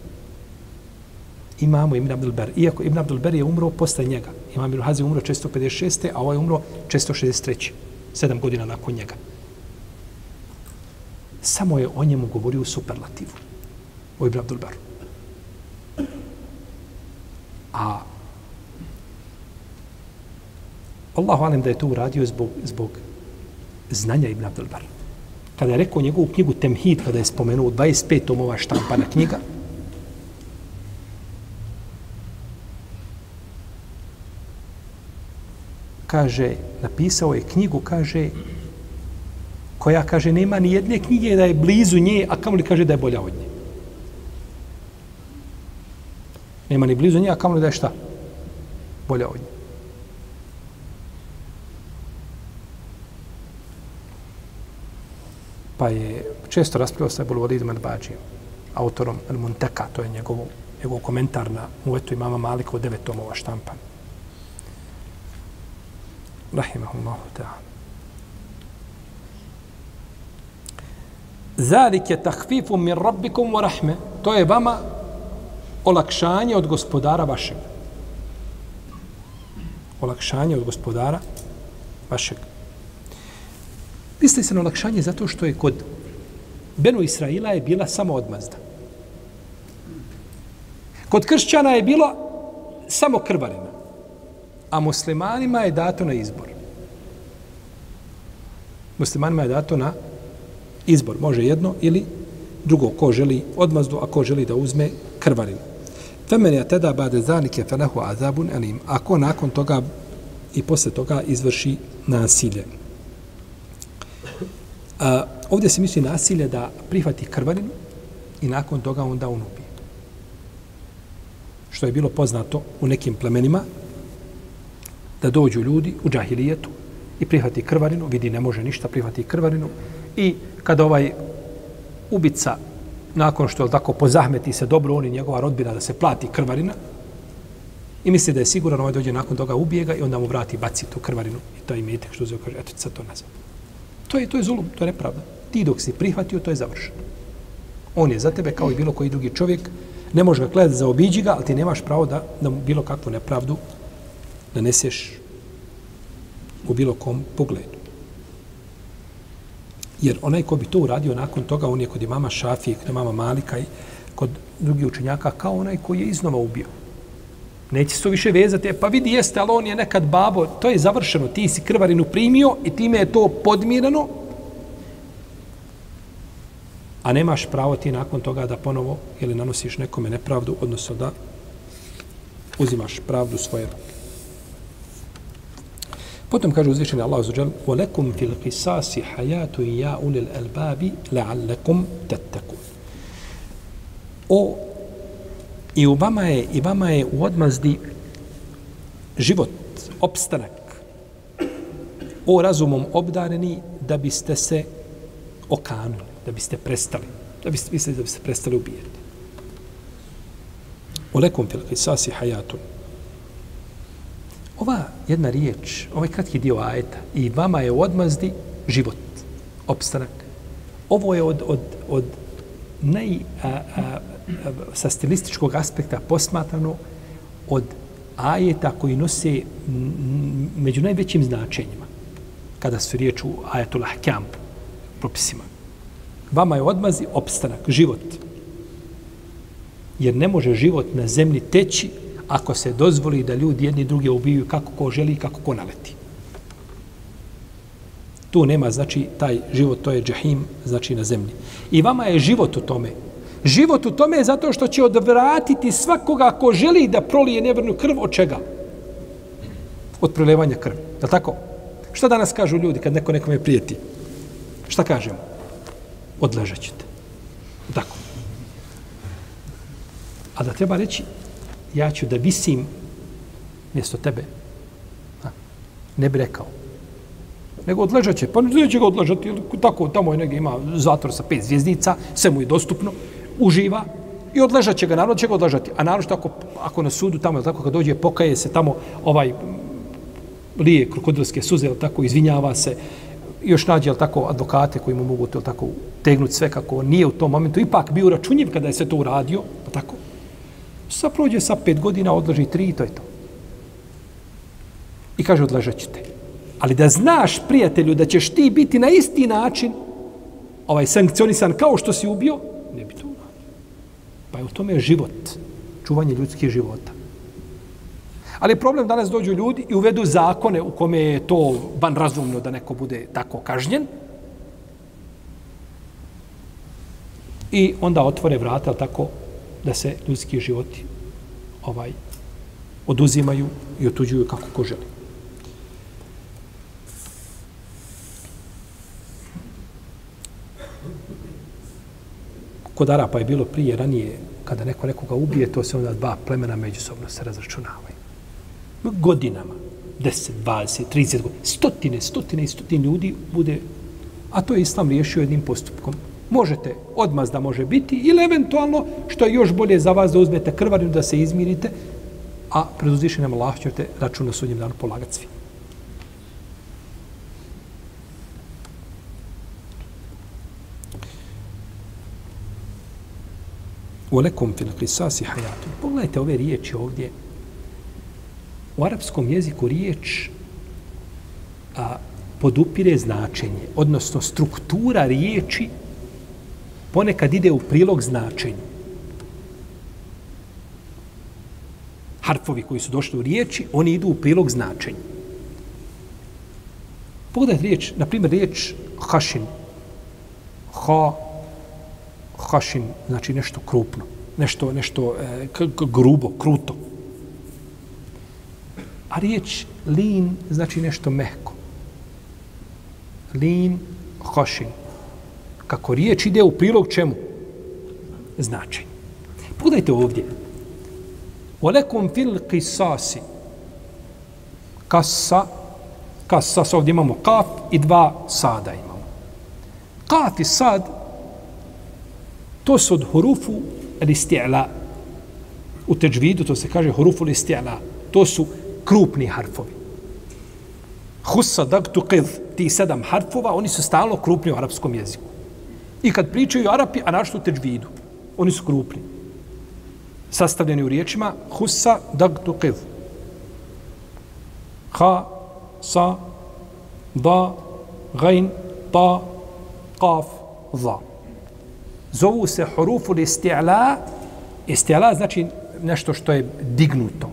imamo Ibn Abdul Ber. Iako Ibn Abdul Ber je umro posle njega. Imam Ibn Hazi umro 456. a ovaj umro 463. Sedam godina nakon njega. Samo je o njemu govorio u superlativu. O Ibn Abdul Beru. A Allahu alim da je to uradio zbog, zbog znanja Ibn Abdul Bar. Kada je rekao njegovu knjigu Temhid, kada je spomenuo 25 tomova štampana knjiga, kaže, napisao je knjigu, kaže, koja, kaže, nema ni jedne knjige da je blizu nje, a kamoli kaže da je bolja od nje. Nema ni blizu nje, a kamoli da je šta? Bolja od nje. Pa je često raspravio sa Ebul Walidom al autorom El Munteka, to je njegov, njegov komentar na uvetu imama Malika u devet tomova štampan rahimahullahu ta'ala. Zalike tahfifu min rabbikum wa rahme. To je vama olakšanje od gospodara vašeg. Olakšanje od gospodara vašeg. Misli se na olakšanje zato što je kod Benu Israila je bila samo odmazda. Kod kršćana je bilo samo krvarenje a muslimanima je dato na izbor. Muslimanima je dato na izbor. Može jedno ili drugo. Ko želi odmazdu, a ko želi da uzme krvarinu. Femen je teda bade zanike fenehu azabun elim. Ako nakon toga i posle toga izvrši nasilje. A, ovdje se misli nasilje da prihvati krvarinu i nakon toga onda on ubije. Što je bilo poznato u nekim plemenima, da dođu ljudi u džahilijetu i prihvati krvarinu, vidi ne može ništa, prihvati krvarinu i kada ovaj ubica nakon što je tako pozahmeti se dobro on i njegova rodbina da se plati krvarina i misli da je siguran ovaj dođe nakon toga ubije ga i onda mu vrati baci tu krvarinu i taj imetak što uzeo, kaže eto sad to nazad. To je, to je zulum, to je nepravda. Ti dok si prihvatio, to je završeno. On je za tebe kao i bilo koji drugi čovjek, ne može ga gledati zaobiđi ga, ali ti nemaš pravo da, da mu bilo kakvu nepravdu naneseš u bilo kom pogledu. Jer onaj ko bi to uradio nakon toga, on je kod imama Šafije, kod imama Malika i kod drugih učenjaka, kao onaj koji je iznova ubio. Neće se to više vezati, e, pa vidi jeste, ali on je nekad babo, to je završeno, ti si krvarinu primio i time je to podmirano, a nemaš pravo ti nakon toga da ponovo ili nanosiš nekome nepravdu, odnosno da uzimaš pravdu svoje ruke. Potom kaže uzvišeni Allah za džel, وَلَكُمْ فِي الْقِسَاسِ حَيَاتُ يَا أُلِي الْأَلْبَابِ لَعَلَّكُمْ تَتَّكُونَ O, i u vama je, i vama je u odmazdi život, opstanak. O razumom obdareni da biste se okanuli, da biste prestali, da biste mislili da biste prestali ubijati. O fil kisasi hayatun Ova jedna riječ, ovaj kratki dio ajeta, i vama je u odmazdi život, opstanak. Ovo je od, od, od naj, a, a, sa stilističkog aspekta posmatrano od ajeta koji nose među najvećim značenjima kada su riječ u ajetu lahkjam propisima. Vama je odmazi opstanak, život. Jer ne može život na zemlji teći ako se dozvoli da ljudi jedni drugi ubiju kako ko želi i kako ko naleti. Tu nema, znači, taj život, to je džahim, znači na zemlji. I vama je život u tome. Život u tome je zato što će odvratiti svakoga ko želi da prolije nevrnu krv od čega? Od prelevanja krvi. Je tako? Šta danas kažu ljudi kad neko nekome prijeti? Šta kažemo? Odležat ćete. Tako. A da treba reći, ja ću da visim mjesto tebe. Ha. Ne bi rekao. Nego odležat će. Pa neće ga odležati. Tako, tamo je negdje ima zatvor sa pet zvijezdica, sve mu je dostupno, uživa i odležat će ga, narod će ga odležati. A narod ako, ako na sudu tamo, tako, kad dođe, pokaje se tamo, ovaj, mm, lije krokodilske suze, tako, izvinjava se, još nađe, tako, advokate koji mu mogu to tako tegnuti sve kako nije u tom momentu, ipak bio računjiv kada je sve to uradio, pa tako, Sa prođe sa pet godina, odloži tri i to je to. I kaže, odlažat ću te. Ali da znaš, prijatelju, da ćeš ti biti na isti način ovaj sankcionisan kao što si ubio, ne bi to uradio. Pa je u tome život, čuvanje ljudskih života. Ali problem danas dođu ljudi i uvedu zakone u kome je to ban razumno da neko bude tako kažnjen. I onda otvore vrata, tako, da se ljudski životi ovaj oduzimaju i otuđuju kako ko želi. Kod Arapa je bilo prije, ranije, kada neko nekoga ubije, to se onda dva plemena međusobno se razračunavaju. Godinama, 10, 20, 30 godina, stotine, stotine i stotine ljudi bude, a to je Islam riješio jednim postupkom, Možete odmazda može biti ili eventualno što je još bolje za vas da uzmete krvarinu da se izmirite, a pred uzvišenjem Allah ćete račun na sudnjem danu polagati svi. U fil qisasi hayatun. Pogledajte ove riječi ovdje. U arapskom jeziku riječ a, podupire značenje, odnosno struktura riječi ponekad ide u prilog značenju. harfovi koji su došli u riječi, oni idu u prilog značenja. Pogledajte riječ, na primjer riječ hašin. Ha, hašin, znači nešto krupno, nešto, nešto e, grubo, kruto. A riječ lin znači nešto mehko. Lin, hašin. Kako riječ ide u prilog čemu? Značenje. Pogledajte ovdje. Olekum fil qisasi. Kasa. Kasa, ovdje imamo kaf i dva sada imamo. Kaf i sad, to su od hurufu listi'la. U teđvidu to se kaže hurufu listi'la. To su krupni harfovi. Husa dagtu qidh, ti sedam harfova, oni su stalno krupni u arapskom jeziku. I kad pričaju Arapi, a našto teđvidu, oni su krupni sastavljeni u riječima husa dagtu qiv. Ha, sa, da, gajn, ta, qaf, za. Zovu se hurufu li isti'la. Isti'la znači nešto što je dignuto.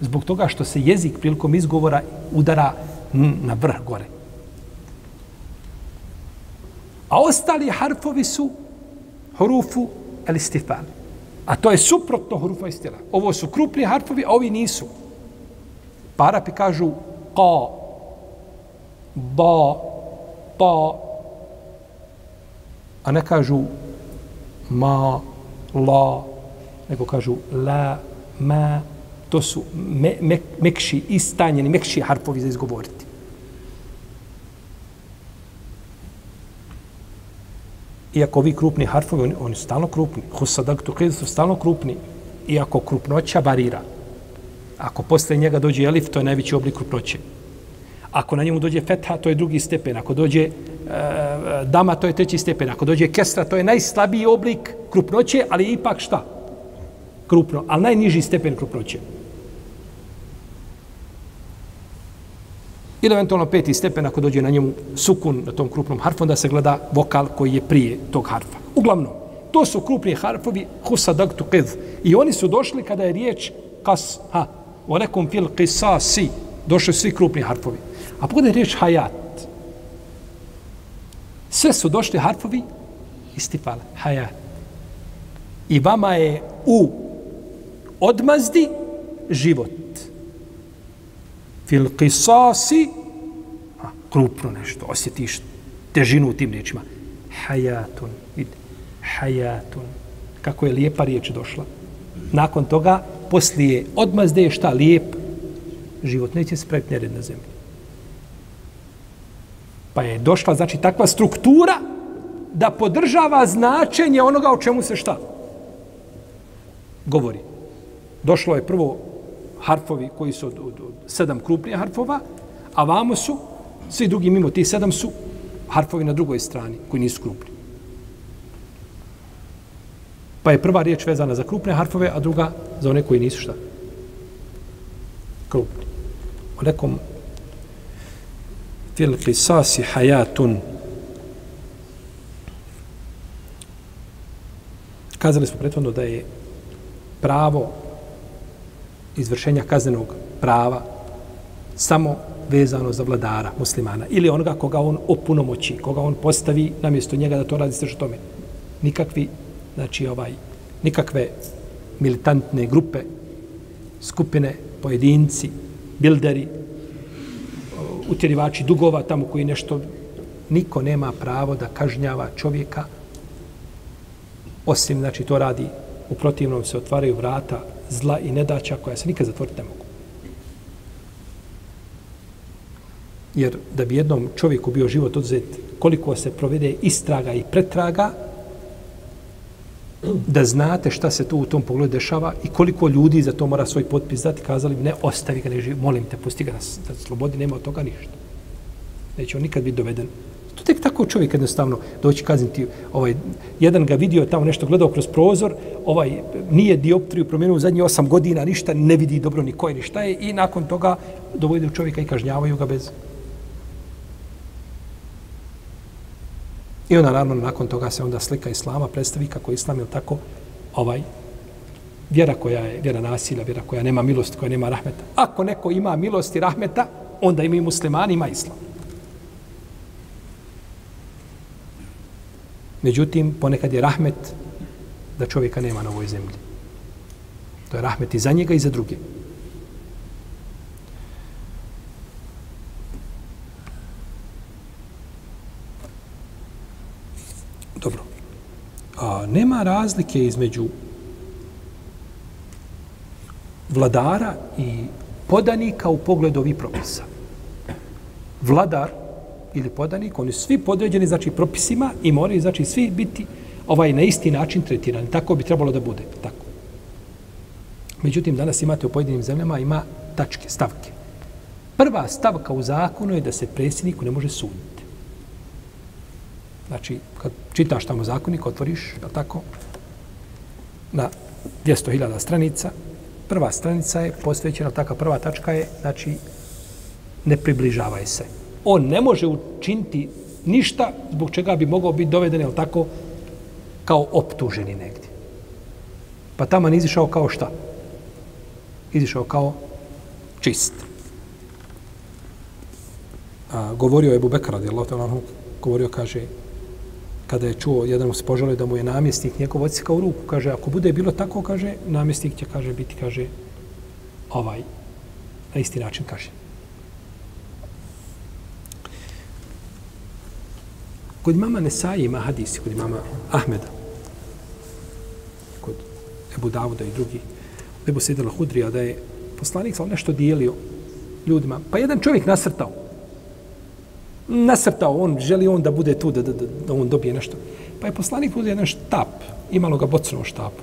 Zbog toga što se jezik prilikom izgovora udara na vrh gore. A ostali harfovi su hurufu al-istifal. A to je suprotno hurufa istila. Ovo su krupni harfovi, a ovi nisu. Pa Arapi kažu ka, ba, ta, a ne kažu ma, la, nego kažu la, ma, to su me, me, mekši, istanjeni, mekši harfovi za izgovoriti. Iako vi krupni harfovi, oni, oni su stalno krupni. Husadak tu su stalno krupni. Iako krupnoća varira. Ako posle njega dođe elif, to je najveći oblik krupnoće. Ako na njemu dođe fetha, to je drugi stepen. Ako dođe e, dama, to je treći stepen. Ako dođe kesra, to je najslabiji oblik krupnoće, ali ipak šta? Krupno, ali najniži stepen krupnoće. Ili eventualno peti stepen ako dođe na njemu sukun na tom krupnom harfu, da se gleda vokal koji je prije tog harfa. Uglavnom, to su krupni harfovi husadagtu qidh. I oni su došli kada je riječ kas, ha, o nekom fil qisasi, došli svi krupni harfovi. A pogledaj riječ hayat. Sve su došli harfovi istifale, hayat. I vama je u odmazdi život fil qisasi a, krupno nešto, osjetiš težinu u tim riječima. Hayatun, vid, hayatun. Kako je lijepa riječ došla. Nakon toga, poslije odmazde je šta lijep život. Neće se praviti nered na zemlji. Pa je došla, znači, takva struktura da podržava značenje onoga o čemu se šta govori. Došlo je prvo harfovi koji su od, od, od sedam krupnih harfova, a vamo su, svi drugi mimo ti sedam su harfovi na drugoj strani koji nisu krupni. Pa je prva riječ vezana za krupne harfove, a druga za one koji nisu šta? Krupni. O nekom fil qisasi hayatun kazali smo prethodno da je pravo izvršenja kaznenog prava samo vezano za vladara muslimana ili onoga koga on opunomoći, koga on postavi na mjesto njega da to radi sve što tome. Nikakvi, znači ovaj, nikakve militantne grupe, skupine, pojedinci, bilderi, utjerivači dugova tamo koji nešto niko nema pravo da kažnjava čovjeka osim, znači, to radi u protivnom se otvaraju vrata zla i nedaća koja se nikad zatvoriti ne mogu. Jer da bi jednom čovjeku bio život oduzet, koliko se provede istraga i pretraga, da znate šta se tu u tom pogledu dešava i koliko ljudi za to mora svoj potpis dati, kazali ne, ostavi ga, ne živi, molim te, pusti ga na, na slobodi, nema od toga ništa. Neće on nikad biti doveden To tek tako čovjek jednostavno doći kazniti, ovaj, jedan ga vidio tamo nešto gledao kroz prozor, ovaj, nije dioptriju promijenio u zadnji osam godina, ništa ne vidi dobro ni koje, ni šta je, i nakon toga dovode čovjeka i kažnjavaju ga bez... I onda naravno nakon toga se onda slika Islama predstavi kako Islam je tako ovaj vjera koja je vjera nasilja, vjera koja nema milosti, koja nema rahmeta. Ako neko ima milosti, rahmeta, onda ima i muslimani, ima islam. Međutim, ponekad je rahmet da čovjeka nema na ovoj zemlji. To je rahmet i za njega i za druge. Dobro. A, nema razlike između vladara i podanika u pogledu ovih propisa. Vladar ili podanik, oni svi podređeni znači propisima i moraju znači svi biti ovaj na isti način tretirani. Tako bi trebalo da bude. Tako. Međutim, danas imate u pojedinim zemljama ima tačke, stavke. Prva stavka u zakonu je da se predsjedniku ne može suditi. Znači, kad čitaš tamo zakonik, otvoriš, je tako, na 200.000 stranica, prva stranica je posvećena, taka prva tačka je, znači, ne približavaj se. On ne može učiniti ništa zbog čega bi mogao biti doveden, jel tako, kao optuženi negdje. Pa tamo ne izišao kao šta? Izišao kao čist. A, govorio je Bubekar, radijallahu ta'ala, govorio, kaže, kada je čuo, jedan mu se požalio da mu je namjesnik njegov odsikao ruku, kaže, ako bude bilo tako, kaže, namjesnik će, kaže, biti, kaže, ovaj, na isti način, kaže. Kod mama Nesaji ima hadisi, kod mama Ahmeda, kod Ebu Davuda i drugi, Ebu Sedela Hudrija, da je poslanik sam nešto dijelio ljudima. Pa jedan čovjek nasrtao. Nasrtao, on želi on da bude tu, da, da, da, da on dobije nešto. Pa je poslanik uzeo jedan štap, imalo ga bocno štapu.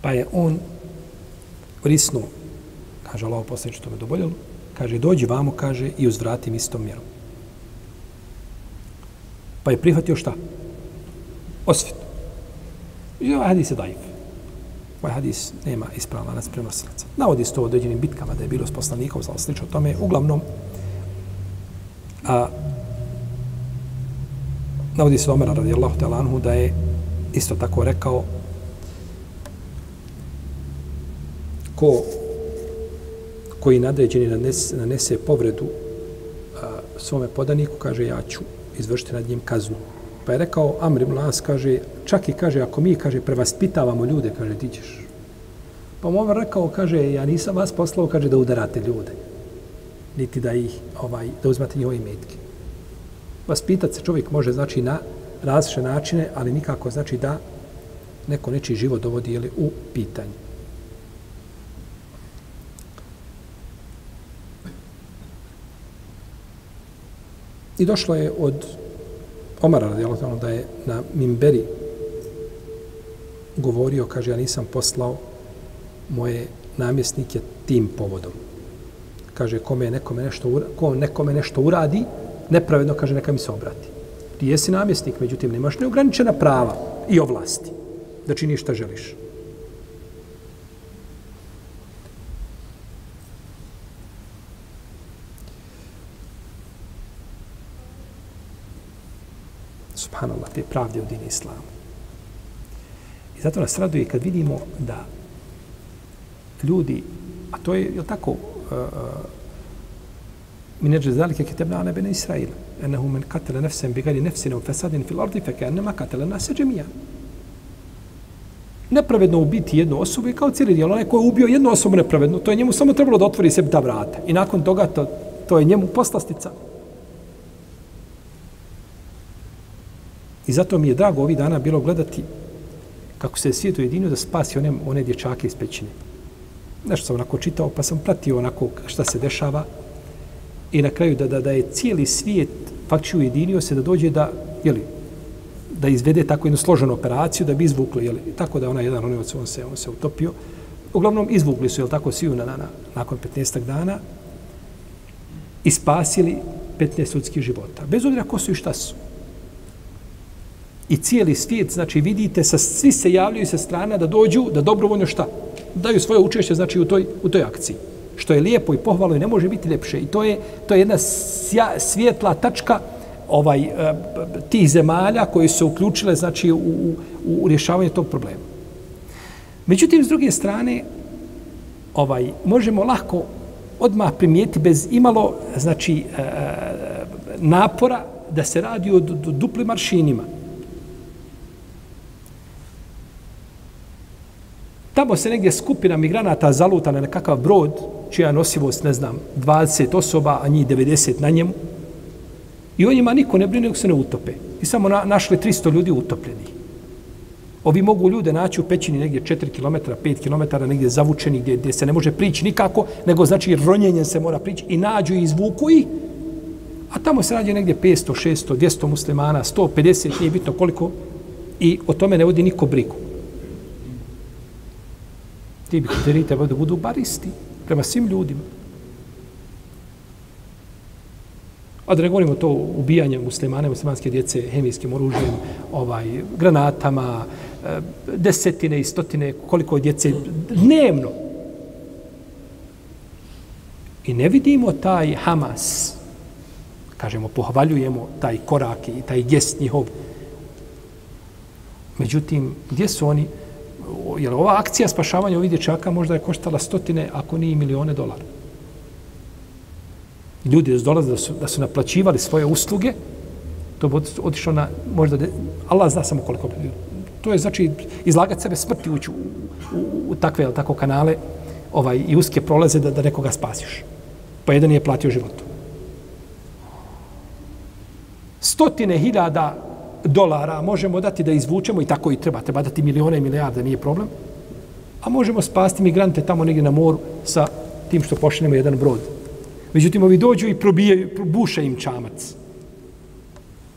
Pa je on risnuo, kaže Allah poslanik što me doboljelo, kaže dođi vamo, kaže i uzvratim istom mjerom. Pa je prihvatio šta? Osvet. I ovaj hadis je dajiv. Ovaj hadis nema ispravna nas prenosilaca. Navodi se to u određenim bitkama da je bilo s poslanikom, znao slično tome. Uglavnom, a, navodi se Omer radijallahu ta'ala anhu da je isto tako rekao ko koji nadređeni nanese, nanese povredu a, svome podaniku, kaže ja ću izvršiti nad njim kaznu. Pa je rekao Amr ibn Las, kaže, čak i kaže, ako mi, kaže, prevaspitavamo ljude, kaže, ti ćeš. Pa mu Omer rekao, kaže, ja nisam vas poslao, kaže, da udarate ljude. Niti da ih, ovaj, da uzmate njihove imetke. Vaspitati se čovjek može, znači, na različite načine, ali nikako, znači, da neko nečiji život dovodi, jeli, u pitanje. I došlo je od Omara radijallahu da je na Mimberi govorio, kaže, ja nisam poslao moje namjesnike tim povodom. Kaže, kome nekome nešto, ko nekome nešto uradi, nepravedno, kaže, neka mi se obrati. Ti jesi namjesnik, međutim, nemaš neograničena prava i ovlasti da činiš šta želiš. subhanallah, te pravde u dini islamu. I zato nas raduje kad vidimo da ljudi, a to je, je tako, uh, mi neđe zalike kitebna ana bene Israila, enahu men katele nefsem bigari nefsine u fesadin fil ardi, feke enema katele nase džemija. Nepravedno ubiti jednu osobu je kao cijeli dijel. Onaj ko je ubio jednu osobu nepravedno, to je njemu samo trebalo da otvori sebi ta vrata. I nakon toga to, to je njemu poslastica. I zato mi je drago ovih dana bilo gledati kako se svijet ujedinio da spasi one, one dječake iz pećine. Nešto sam onako čitao, pa sam pratio onako šta se dešava i na kraju da, da, da je cijeli svijet faktički ujedinio se da dođe da, jeli, da izvede tako jednu složenu operaciju da bi izvukli, jeli, tako da ona jedan, on, on, se, on se utopio. Uglavnom, izvukli su, jel tako, svi na, na, nakon 15. dana i spasili 15 ljudskih života. Bez obzira ko su i šta su i cijeli svijet, znači vidite, sa, svi se javljaju sa strana da dođu, da dobrovoljno šta? Daju svoje učešće, znači u toj, u toj akciji. Što je lijepo i pohvalo i ne može biti ljepše. I to je, to je jedna sja, svijetla tačka ovaj eh, tih zemalja koji su uključile znači u, u, u rješavanje tog problema. Međutim, s druge strane, ovaj, možemo lako odmah primijeti bez imalo znači, e, napora da se radi o duplim maršinima. Tamo se negdje skupina migranata zaluta na nekakav brod, čija nosivost, ne znam, 20 osoba, a njih 90 na njemu. I o njima niko ne brine dok se ne utope. I samo na, našli 300 ljudi utopljeni. Ovi mogu ljude naći u pećini negdje 4 km, 5 km, negdje zavučeni, gdje, gdje se ne može prići nikako, nego znači ronjenjem se mora prići i nađu i izvuku i A tamo se nađe negdje 500, 600, 200 muslimana, 150, nije bitno koliko. I o tome ne vodi niko brigu. Ti bi kriteriji trebali da budu baristi prema svim ljudima. A da ne govorimo to ubijanje muslimane, muslimanske djece hemijskim oružjem, ovaj, granatama, e, desetine i stotine, koliko djece dnevno. I ne vidimo taj Hamas, kažemo, pohvaljujemo taj korak i taj gest njihov. Međutim, gdje su oni? Jer ova akcija spašavanja ovih dječaka možda je koštala stotine, ako nije milione dolara. Ljudi su dolaze, da su, da su naplaćivali svoje usluge, to bi otišlo na, možda, de, Allah zna samo koliko. To je znači izlagati sebe smrti ući u, u, u takve tako kanale ovaj, i uske prolaze da, da nekoga spasiš. Pa jedan je platio životu. Stotine hiljada dolara možemo dati da izvučemo i tako i treba. Treba dati milione i milijarde, nije problem. A možemo spasti migrante tamo negdje na moru sa tim što pošaljemo jedan brod. Međutim, ovi dođu i probijaju, buše im čamac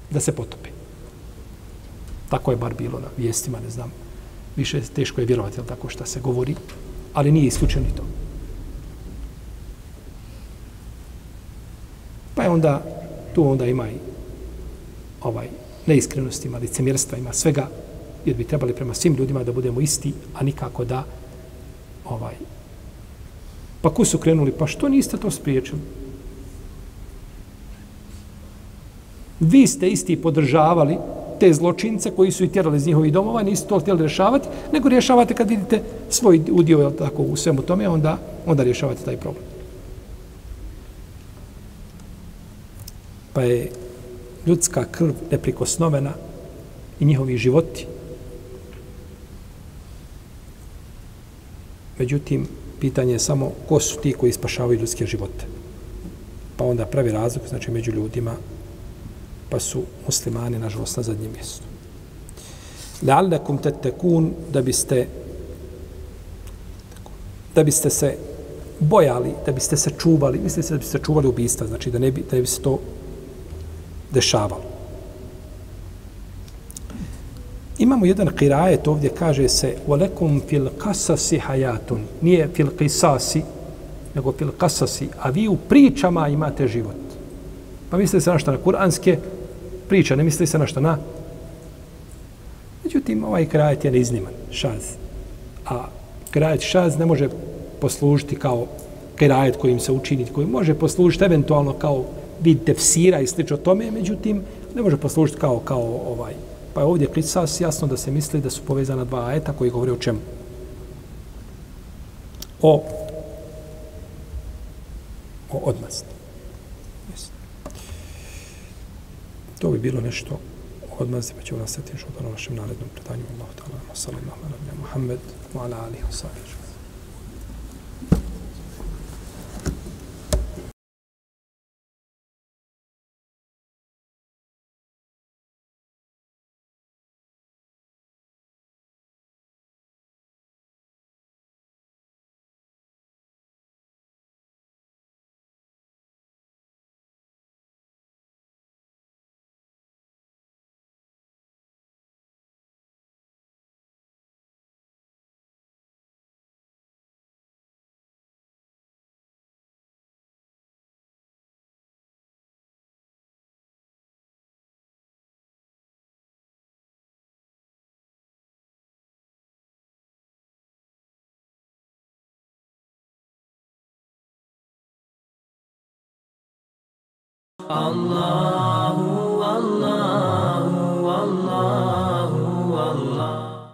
da se potope. Tako je bar bilo na vijestima, ne znam. Više teško je vjerovati, ali tako šta se govori. Ali nije isključeno to. Pa je onda, tu onda ima i ovaj, neiskrenosti, ima licemjerstva, ima svega, jer bi trebali prema svim ljudima da budemo isti, a nikako da ovaj pa ko su krenuli, pa što niste to spriječili? Vi ste isti podržavali te zločince koji su i tjerali iz njihovih domova, niste to htjeli rješavati, nego rješavate kad vidite svoj udio je tako, u svemu tome, onda, onda rješavate taj problem. Pa je ljudska krv neprikosnovena i njihovi životi. Međutim, pitanje je samo ko su ti koji spašavaju ljudske živote. Pa onda pravi razlog, znači među ljudima, pa su muslimani, nažalost, na zadnjem mjestu. La'allakum tattakun da biste da biste se bojali, da biste se čuvali, mislite se da biste se čuvali ubista, znači da ne bi, da ne bi se to dešavalo. Imamo jedan kirajet ovdje, kaže se وَلَكُمْ fil kasasi hayatun Nije fil qisasi, nego fil kasasi. A vi u pričama imate život. Pa mislite se na što na kuranske priča, ne mislite se na što na... Međutim, ovaj kirajet je neizniman, šaz. A kirajet šaz ne može poslužiti kao kirajet kojim se učini, koji može poslužiti eventualno kao vid tefsira i slično tome, međutim, ne može poslužiti kao, kao ovaj. Pa je ovdje krisas jasno da se misli da su povezana dva ajeta koji govore o čemu? O, o odmazdi. odmasti. To bi bilo nešto o odmazdi, pa ćemo nastaviti što od našem narednom predanju. Allah ta'ala, sallallahu ala wa Muhammed, wa ala alihi wa sahbihi. Allah